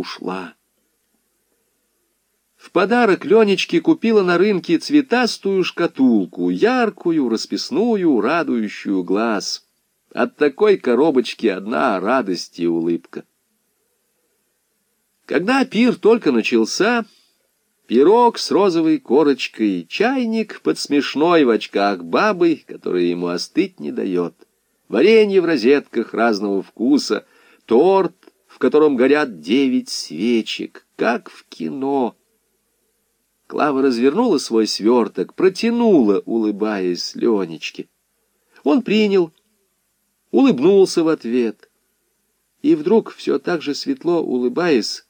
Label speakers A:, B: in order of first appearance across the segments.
A: ушла. В подарок Ленечке купила на рынке цветастую шкатулку, яркую, расписную, радующую глаз. От такой коробочки одна радость и улыбка. Когда пир только начался, пирог с розовой корочкой, чайник под смешной в очках бабой, которая ему остыть не дает, варенье в розетках разного вкуса, торт, котором горят девять свечек, как в кино — Клава развернула свой сверток, протянула, улыбаясь Ленечке. Он принял, улыбнулся в ответ. И вдруг, все так же светло улыбаясь,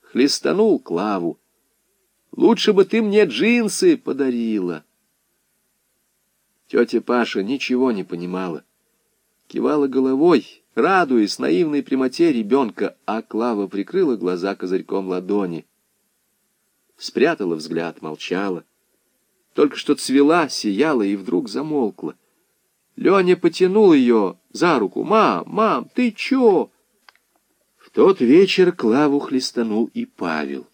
A: хлестанул Клаву. «Лучше бы ты мне джинсы подарила!» Тетя Паша ничего не понимала. Кивала головой, радуясь наивной прямоте ребенка, а Клава прикрыла глаза козырьком ладони — спрятала взгляд, молчала. Только что цвела, сияла и вдруг замолкла. Леня потянул ее за руку. «Мам, мам, ты чё?» В тот вечер Клаву хлестанул и Павел.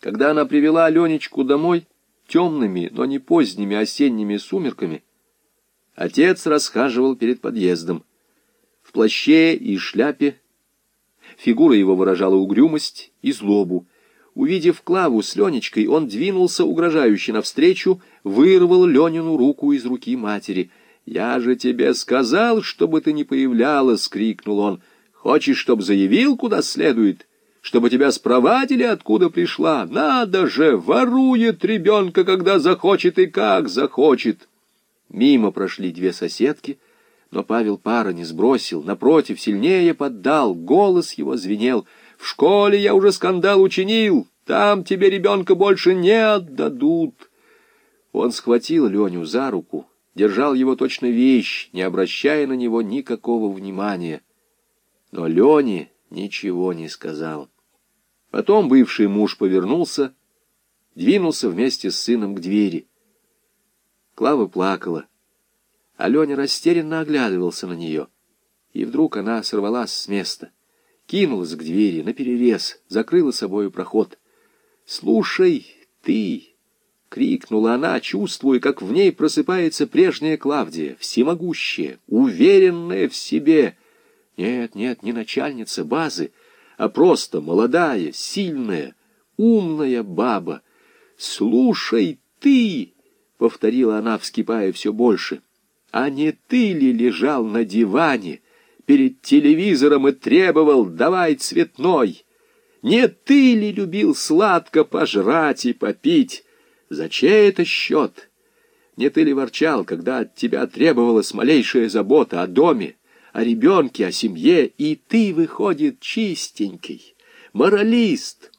A: Когда она привела Ленечку домой темными, но не поздними осенними сумерками, отец расхаживал перед подъездом. В плаще и шляпе фигура его выражала угрюмость и злобу, Увидев Клаву с Ленечкой, он двинулся угрожающе навстречу, вырвал Ленину руку из руки матери. «Я же тебе сказал, чтобы ты не появлялась!» — крикнул он. «Хочешь, чтоб заявил, куда следует? Чтобы тебя спровадили, откуда пришла? Надо же! Ворует ребенка, когда захочет и как захочет!» Мимо прошли две соседки, но Павел пара не сбросил, напротив, сильнее поддал, голос его звенел — в школе я уже скандал учинил, там тебе ребенка больше не отдадут. Он схватил Леню за руку, держал его точно вещь, не обращая на него никакого внимания. Но Лене ничего не сказал. Потом бывший муж повернулся, двинулся вместе с сыном к двери. Клава плакала, а Леня растерянно оглядывался на нее. И вдруг она сорвалась с места кинулась к двери, наперерез, закрыла собою проход. «Слушай, ты!» — крикнула она, чувствуя, как в ней просыпается прежняя Клавдия, всемогущая, уверенная в себе. Нет, нет, не начальница базы, а просто молодая, сильная, умная баба. «Слушай, ты!» — повторила она, вскипая все больше. «А не ты ли лежал на диване?» перед телевизором и требовал «давай цветной». Не ты ли любил сладко пожрать и попить? За чей это счет? Не ты ли ворчал, когда от тебя требовалась малейшая забота о доме, о ребенке, о семье, и ты, выходит, чистенький, моралист?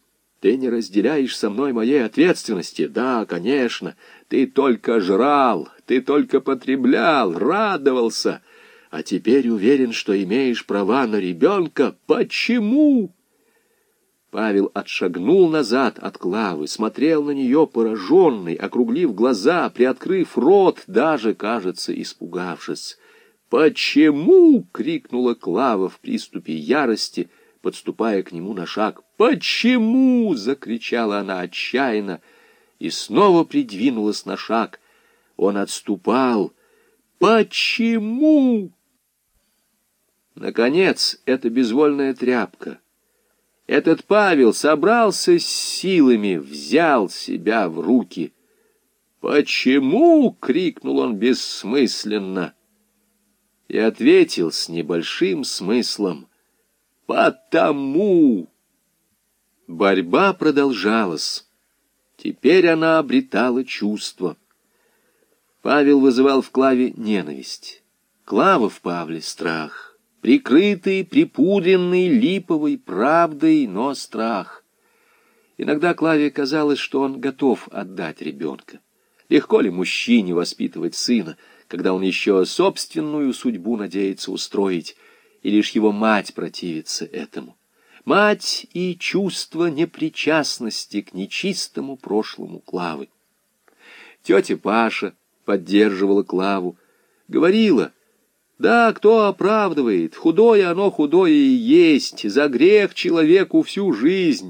A: Ты не разделяешь со мной моей ответственности? Да, конечно, ты только жрал, ты только потреблял, радовался — а теперь уверен, что имеешь права на ребенка. Почему?» Павел отшагнул назад от Клавы, смотрел на нее пораженный, округлив глаза, приоткрыв рот, даже, кажется, испугавшись. «Почему?» — крикнула Клава в приступе ярости, подступая к нему на шаг. «Почему?» — закричала она отчаянно и снова придвинулась на шаг. Он отступал. «Почему?» Наконец, эта безвольная тряпка. Этот Павел собрался с силами, взял себя в руки. «Почему?» — крикнул он бессмысленно. И ответил с небольшим смыслом. «Потому!» Борьба продолжалась. Теперь она обретала чувство. Павел вызывал в Клаве ненависть. Клава в Павле — страх прикрытый, припудренный липовой правдой, но страх. Иногда Клаве казалось, что он готов отдать ребенка. Легко ли мужчине воспитывать сына, когда он еще собственную судьбу надеется устроить, и лишь его мать противится этому? Мать и чувство непричастности к нечистому прошлому Клавы. Тетя Паша поддерживала Клаву, говорила — Да, кто оправдывает? Худое оно худое и есть, за грех человеку всю жизнь.